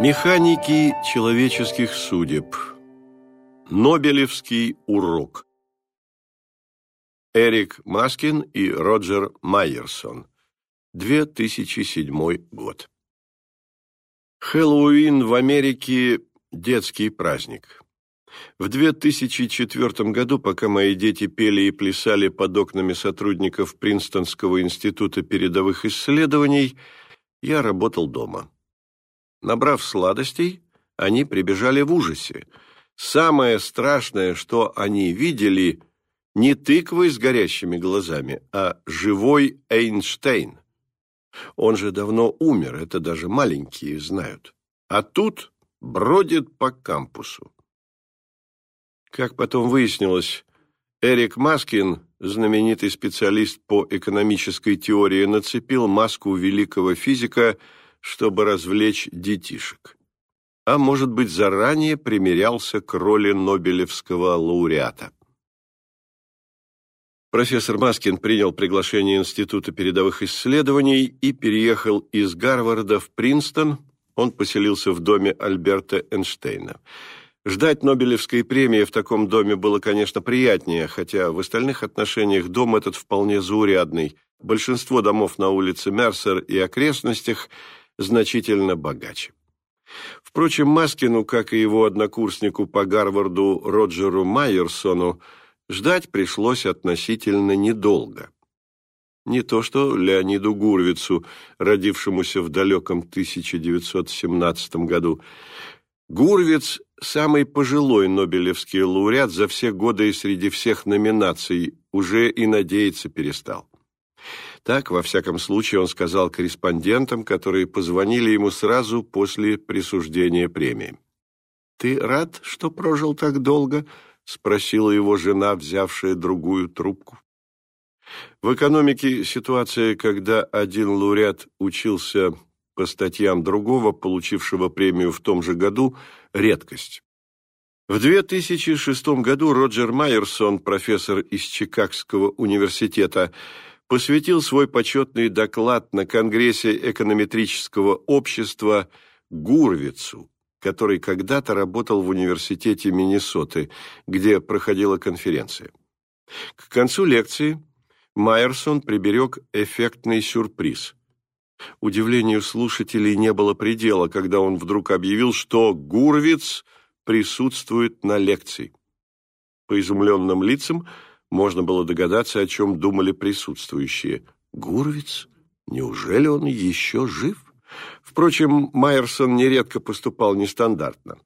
Механики человеческих судеб. Нобелевский урок. Эрик Маскин и Роджер Майерсон. 2007 год. Хэллоуин в Америке – детский праздник. В 2004 году, пока мои дети пели и плясали под окнами сотрудников Принстонского института передовых исследований, я работал дома. Набрав сладостей, они прибежали в ужасе. Самое страшное, что они видели, не тыквы с горящими глазами, а живой Эйнштейн. Он же давно умер, это даже маленькие знают. А тут бродит по кампусу. Как потом выяснилось, Эрик Маскин, знаменитый специалист по экономической теории, нацепил маску великого физика – чтобы развлечь детишек. А может быть, заранее примерялся к роли Нобелевского лауреата. Профессор Маскин принял приглашение Института передовых исследований и переехал из Гарварда в Принстон. Он поселился в доме Альберта Эйнштейна. Ждать Нобелевской премии в таком доме было, конечно, приятнее, хотя в остальных отношениях дом этот вполне заурядный. Большинство домов на улице Мерсер и окрестностях – значительно богаче. Впрочем, Маскину, как и его однокурснику по Гарварду Роджеру Майерсону, ждать пришлось относительно недолго. Не то что Леониду Гурвицу, родившемуся в далеком 1917 году. Гурвиц – самый пожилой нобелевский лауреат за все годы и среди всех номинаций, уже и надеяться перестал. Так, во всяком случае, он сказал корреспондентам, которые позвонили ему сразу после присуждения премии. «Ты рад, что прожил так долго?» — спросила его жена, взявшая другую трубку. В экономике ситуация, когда один лауреат учился по статьям другого, получившего премию в том же году, редкость. В 2006 году Роджер Майерсон, профессор из Чикагского университета, посвятил свой почетный доклад на Конгрессе эконометрического общества Гурвицу, который когда-то работал в университете Миннесоты, где проходила конференция. К концу лекции Майерсон приберег эффектный сюрприз. Удивлению слушателей не было предела, когда он вдруг объявил, что Гурвиц присутствует на лекции. По изумленным лицам – можно было догадаться, о чем думали присутствующие. Гурвиц? Неужели он еще жив? Впрочем, Майерсон нередко поступал нестандартно.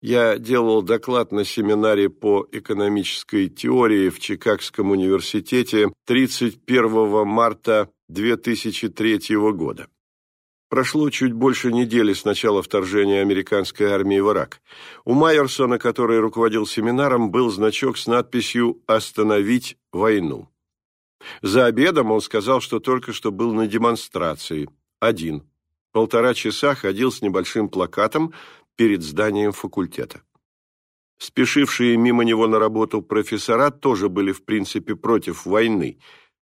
Я делал доклад на семинаре по экономической теории в Чикагском университете 31 марта 2003 года. Прошло чуть больше недели с начала вторжения американской армии в Ирак. У Майерсона, который руководил семинаром, был значок с надписью «Остановить войну». За обедом он сказал, что только что был на демонстрации. Один. Полтора часа ходил с небольшим плакатом перед зданием факультета. Спешившие мимо него на работу профессора тоже были в принципе против войны –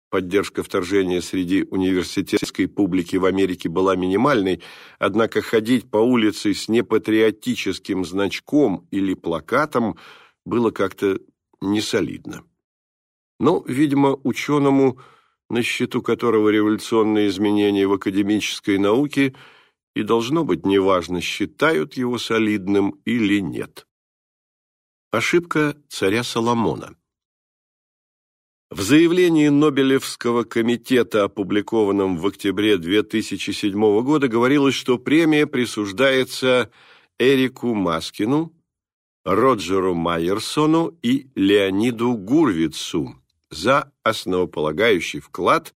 Поддержка вторжения среди университетской публики в Америке была минимальной, однако ходить по улице с непатриотическим значком или плакатом было как-то несолидно. Но, видимо, ученому, на счету которого революционные изменения в академической науке и должно быть неважно, считают его солидным или нет. Ошибка царя Соломона – в заявлении Нобелевского комитета, опубликованном в октябре 2007 года, говорилось, что премия присуждается Эрику Маскину, Роджеру Майерсону и Леониду Гурвицу за основополагающий вклад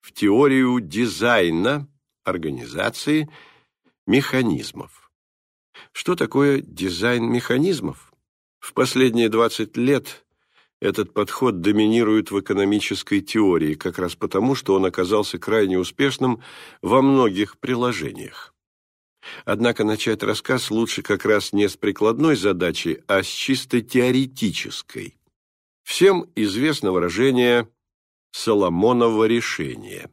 в теорию дизайна организации механизмов. Что такое дизайн механизмов? В последние 20 лет этот подход доминирует в экономической теории, как раз потому, что он оказался крайне успешным во многих приложениях. Однако начать рассказ лучше как раз не с прикладной задачи, а с чисто теоретической. Всем известно выражение «Соломоново решение».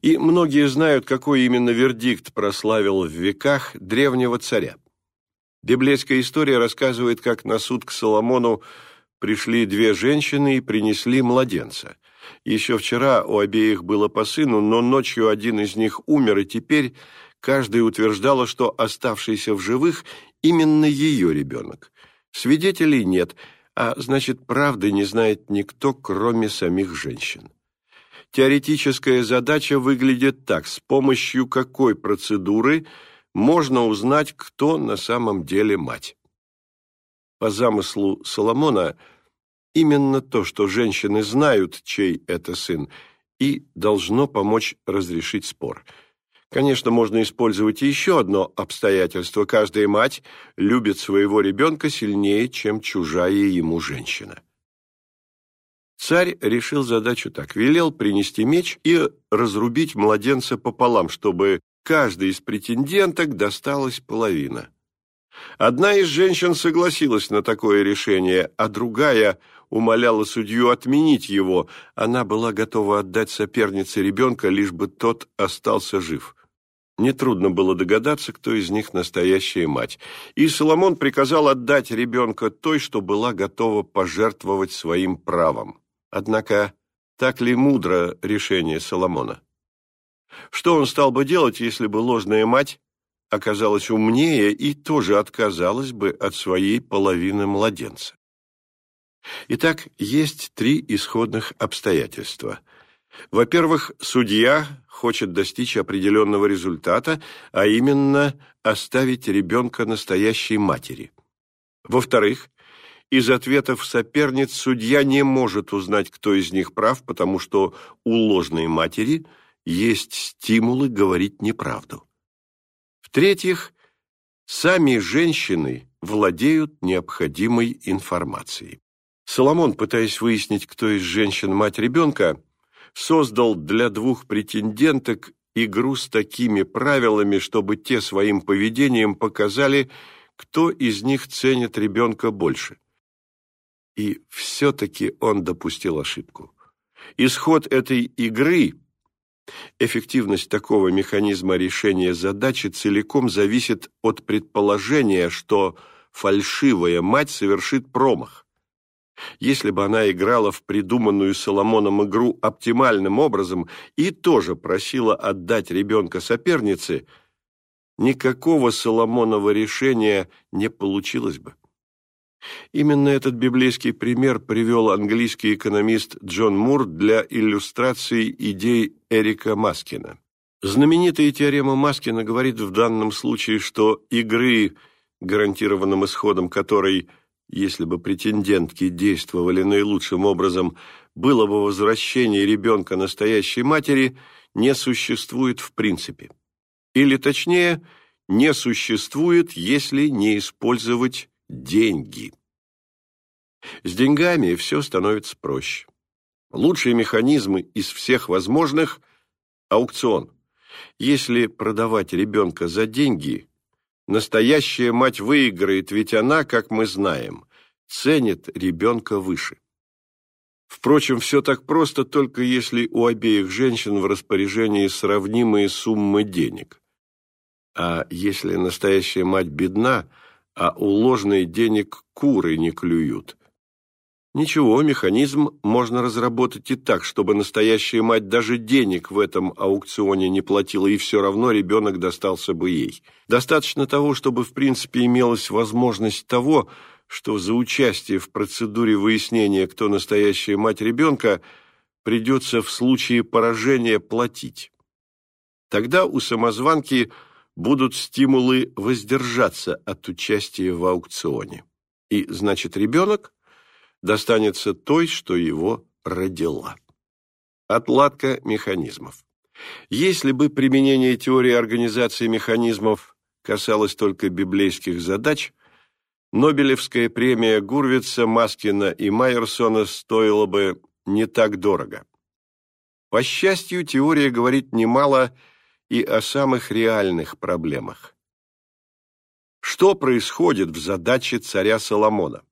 И многие знают, какой именно вердикт прославил в веках древнего царя. Библейская история рассказывает, как на суд к Соломону пришли две женщины и принесли младенца. Еще вчера у обеих было по сыну, но ночью один из них умер, и теперь каждая утверждала, что оставшийся в живых именно ее ребенок. Свидетелей нет, а значит, правды не знает никто, кроме самих женщин. Теоретическая задача выглядит так, с помощью какой процедуры можно узнать, кто на самом деле мать. По замыслу Соломона, именно то, что женщины знают, чей это сын, и должно помочь разрешить спор. Конечно, можно использовать еще одно обстоятельство. Каждая мать любит своего ребенка сильнее, чем чужая ему женщина. Царь решил задачу так. Велел принести меч и разрубить младенца пополам, чтобы каждой из претенденток досталась половина. Одна из женщин согласилась на такое решение, а другая умоляла судью отменить его. Она была готова отдать сопернице ребенка, лишь бы тот остался жив. Нетрудно было догадаться, кто из них настоящая мать. И Соломон приказал отдать ребенка той, что была готова пожертвовать своим правом. Однако, так ли мудро решение Соломона? Что он стал бы делать, если бы ложная мать оказалась умнее и тоже отказалась бы от своей половины младенца? Итак, есть три исходных обстоятельства. Во-первых, судья хочет достичь определенного результата, а именно оставить ребенка настоящей матери. Во-вторых, из ответов соперниц судья не может узнать, кто из них прав, потому что у ложной матери есть стимулы говорить неправду. В-третьих, сами женщины владеют необходимой информацией. Соломон, пытаясь выяснить, кто из женщин мать ребенка, создал для двух претенденток игру с такими правилами, чтобы те своим поведением показали, кто из них ценит ребенка больше – и все-таки он допустил ошибку. Исход этой игры, эффективность такого механизма решения задачи целиком зависит от предположения, что фальшивая мать совершит промах. Если бы она играла в придуманную Соломоном игру оптимальным образом и тоже просила отдать ребенка сопернице, никакого Соломонова решения не получилось бы. Именно этот библейский пример привел английский экономист Джон Мур для иллюстрации идей Эрика Маскина. Знаменитая теорема Маскина говорит в данном случае, что игры, гарантированным исходом которой, если бы претендентки действовали наилучшим образом, было бы возвращение ребенка настоящей матери, не существует в принципе. Или точнее, не существует, если не использовать деньги. С деньгами все становится проще. Лучшие механизмы из всех возможных – аукцион. Если продавать ребенка за деньги, настоящая мать выиграет, ведь она, как мы знаем, ценит ребенка выше. Впрочем, все так просто, только если у обеих женщин в распоряжении сравнимые суммы денег. А если настоящая мать бедна – а у ложной денег куры не клюют. Ничего, механизм можно разработать и так, чтобы настоящая мать даже денег в этом аукционе не платила, и все равно ребенок достался бы ей. Достаточно того, чтобы в принципе имелась возможность того, что за участие в процедуре выяснения, кто настоящая мать ребенка, придется в случае поражения платить. Тогда у самозванки – будут стимулы воздержаться от участия в аукционе. И, значит, ребенок достанется той, что его родила. Отладка механизмов. Если бы применение теории организации механизмов касалось только библейских задач, Нобелевская премия Гурвица, Маскина и Майерсона стоила бы не так дорого. По счастью, теория говорит немало о и о самых реальных проблемах. Что происходит в задаче царя Соломона?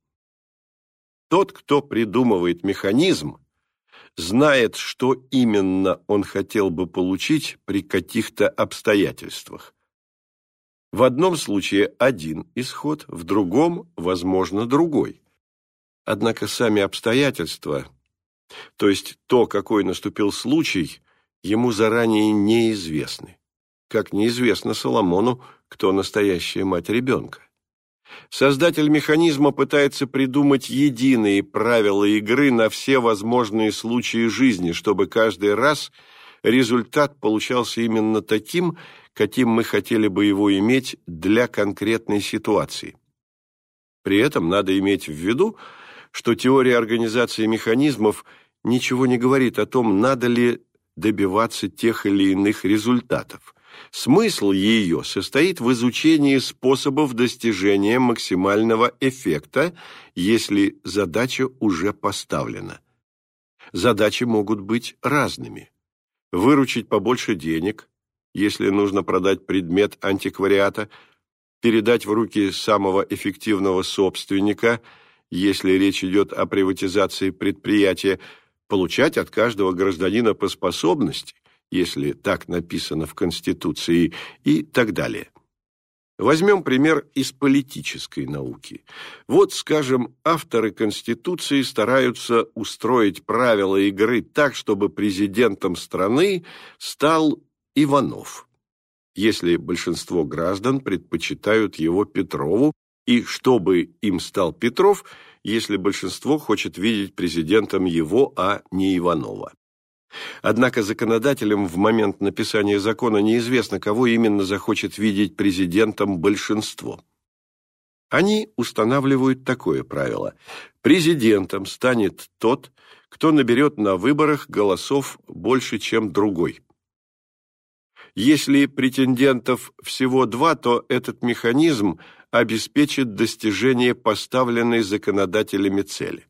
Тот, кто придумывает механизм, знает, что именно он хотел бы получить при каких-то обстоятельствах. В одном случае один исход, в другом, возможно, другой. Однако сами обстоятельства, то есть то, какой наступил случай, ему заранее неизвестны. Как неизвестно Соломону, кто настоящая мать ребенка. Создатель механизма пытается придумать единые правила игры на все возможные случаи жизни, чтобы каждый раз результат получался именно таким, каким мы хотели бы его иметь для конкретной ситуации. При этом надо иметь в виду, что теория организации механизмов ничего не говорит о том, надо ли добиваться тех или иных результатов. Смысл ее состоит в изучении способов достижения максимального эффекта, если задача уже поставлена. Задачи могут быть разными. Выручить побольше денег, если нужно продать предмет антиквариата, передать в руки самого эффективного собственника, если речь идет о приватизации предприятия, получать от каждого гражданина по способности, если так написано в Конституции, и так далее. Возьмем пример из политической науки. Вот, скажем, авторы Конституции стараются устроить правила игры так, чтобы президентом страны стал Иванов, если большинство граждан предпочитают его Петрову, и чтобы им стал Петров, если большинство хочет видеть президентом его, а не Иванова. Однако законодателям в момент написания закона неизвестно, кого именно захочет видеть президентом большинство. Они устанавливают такое правило. Президентом станет тот, кто наберет на выборах голосов больше, чем другой. Если претендентов всего два, то этот механизм обеспечит достижение поставленной законодателями цели.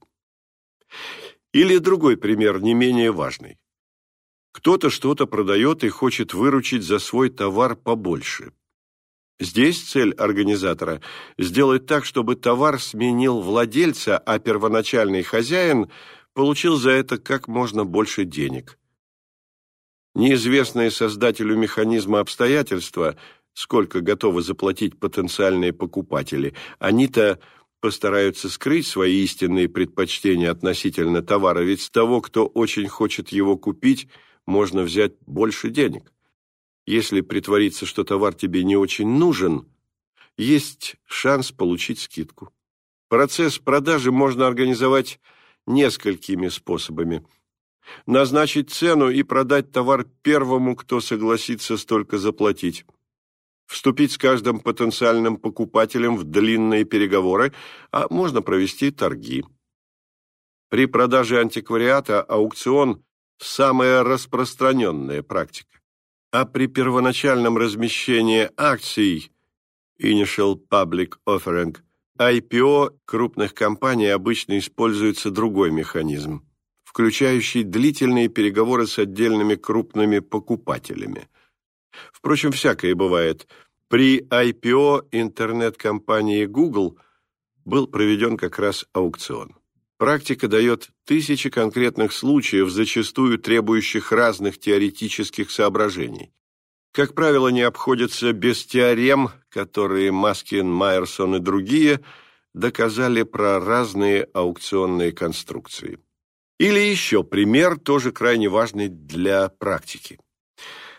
Или другой пример, не менее важный. Кто-то что-то продает и хочет выручить за свой товар побольше. Здесь цель организатора – сделать так, чтобы товар сменил владельца, а первоначальный хозяин получил за это как можно больше денег. Неизвестные создателю механизма обстоятельства, сколько готовы заплатить потенциальные покупатели, они-то постараются скрыть свои истинные предпочтения относительно товара, ведь с того, кто очень хочет его купить – можно взять больше денег. Если притвориться, что товар тебе не очень нужен, есть шанс получить скидку. Процесс продажи можно организовать несколькими способами. Назначить цену и продать товар первому, кто согласится столько заплатить. Вступить с каждым потенциальным покупателем в длинные переговоры, а можно провести торги. При продаже антиквариата аукцион самая распространенная практика. А при первоначальном размещении акций Initial Public Offering IPO крупных компаний обычно используется другой механизм, включающий длительные переговоры с отдельными крупными покупателями. Впрочем, всякое бывает. При IPO интернет-компании Google был проведен как раз аукцион. Практика дает тысячи конкретных случаев, зачастую требующих разных теоретических соображений. Как правило, не обходятся без теорем, которые Маскин, Майерсон и другие доказали про разные аукционные конструкции. Или еще пример, тоже крайне важный для практики.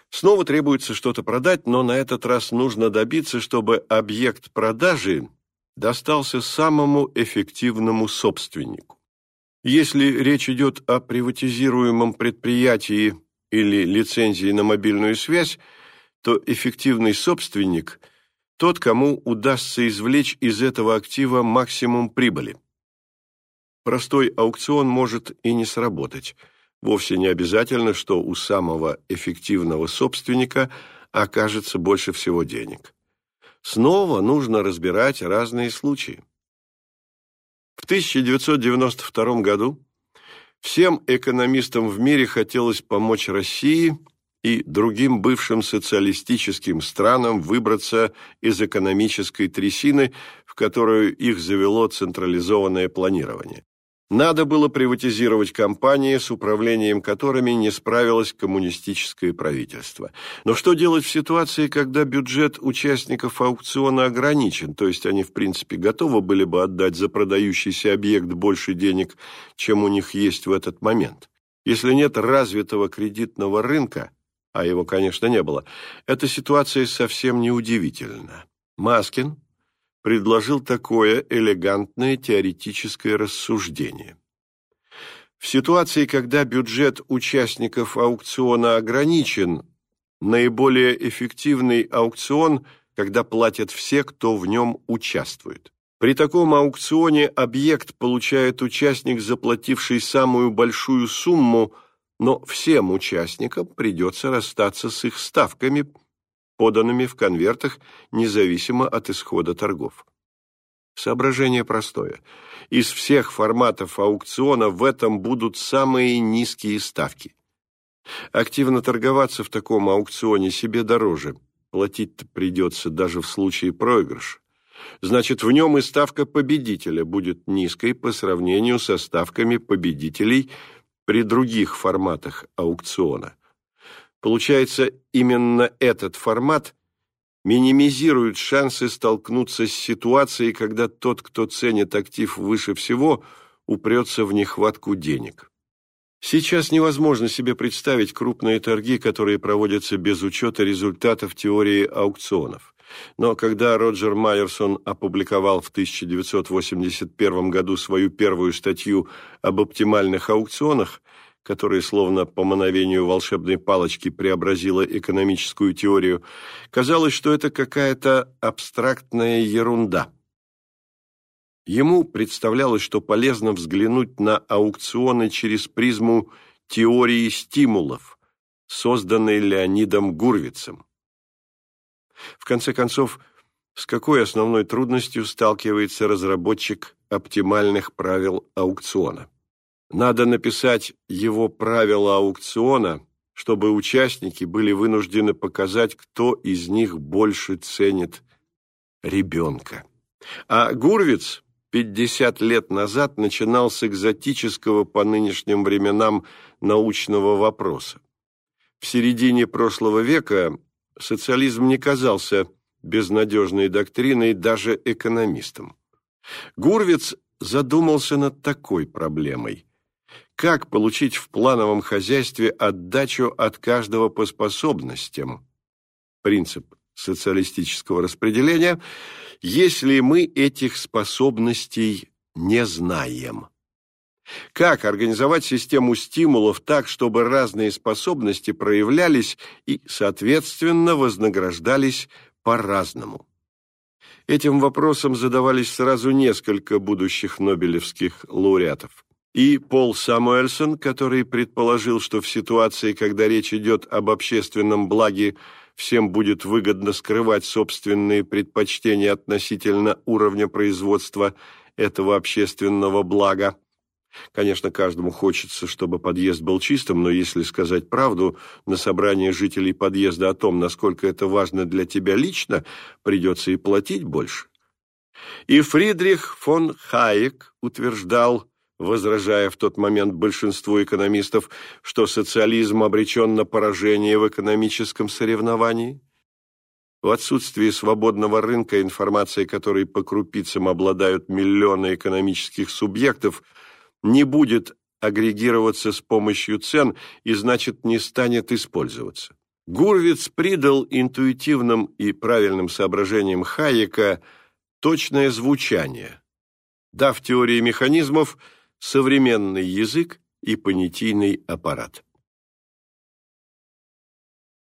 Снова требуется что-то продать, но на этот раз нужно добиться, чтобы объект продажи достался самому эффективному собственнику. Если речь идет о приватизируемом предприятии или лицензии на мобильную связь, то эффективный собственник – тот, кому удастся извлечь из этого актива максимум прибыли. Простой аукцион может и не сработать. Вовсе не обязательно, что у самого эффективного собственника окажется больше всего денег. Снова нужно разбирать разные случаи. В 1992 году всем экономистам в мире хотелось помочь России и другим бывшим социалистическим странам выбраться из экономической трясины, в которую их завело централизованное планирование. Надо было приватизировать компании, с управлением которыми не справилось коммунистическое правительство. Но что делать в ситуации, когда бюджет участников аукциона ограничен, то есть они в принципе готовы были бы отдать за продающийся объект больше денег, чем у них есть в этот момент? Если нет развитого кредитного рынка, а его, конечно, не было, эта ситуация совсем не удивительна. Маскин предложил такое элегантное теоретическое рассуждение. В ситуации, когда бюджет участников аукциона ограничен, наиболее эффективный аукцион, когда платят все, кто в нем участвует. При таком аукционе объект получает участник, заплативший самую большую сумму, но всем участникам придется расстаться с их ставками – поданными в конвертах независимо от исхода торгов. Соображение простое. Из всех форматов аукциона в этом будут самые низкие ставки. Активно торговаться в таком аукционе себе дороже. Платить-то придется даже в случае проигрыша. Значит, в нем и ставка победителя будет низкой по сравнению со ставками победителей при других форматах аукциона. Получается, именно этот формат минимизирует шансы столкнуться с ситуацией, когда тот, кто ценит актив выше всего, упрется в нехватку денег. Сейчас невозможно себе представить крупные торги, которые проводятся без учета результатов теории аукционов. Но когда Роджер Майерсон опубликовал в 1981 году свою первую статью об оптимальных аукционах, которая словно по мановению волшебной палочки преобразила экономическую теорию, казалось, что это какая-то абстрактная ерунда. Ему представлялось, что полезно взглянуть на аукционы через призму теории стимулов, созданной Леонидом Гурвицем. В конце концов, с какой основной трудностью сталкивается разработчик оптимальных правил аукциона? Надо написать его правила аукциона, чтобы участники были вынуждены показать, кто из них больше ценит ребенка. А Гурвиц 50 лет назад начинал с экзотического по нынешним временам научного вопроса. В середине прошлого века социализм не казался безнадежной доктриной даже экономистам. Гурвиц задумался над такой проблемой. Как получить в плановом хозяйстве отдачу от каждого по способностям? Принцип социалистического распределения, если мы этих способностей не знаем. Как организовать систему стимулов так, чтобы разные способности проявлялись и, соответственно, вознаграждались по-разному? Этим вопросом задавались сразу несколько будущих нобелевских лауреатов и Пол Самуэльсон, который предположил, что в ситуации, когда речь идет об общественном благе, всем будет выгодно скрывать собственные предпочтения относительно уровня производства этого общественного блага. Конечно, каждому хочется, чтобы подъезд был чистым, но если сказать правду, на собрании жителей подъезда о том, насколько это важно для тебя лично, придется и платить больше. И Фридрих фон Хайек утверждал, возражая в тот момент большинству экономистов, что социализм обречен на поражение в экономическом соревновании? В отсутствии свободного рынка, информация которой по крупицам обладают миллионы экономических субъектов, не будет агрегироваться с помощью цен и, значит, не станет использоваться. Гурвиц придал интуитивным и правильным соображениям Хайека точное звучание, дав теории механизмов – современный язык и понятийный аппарат.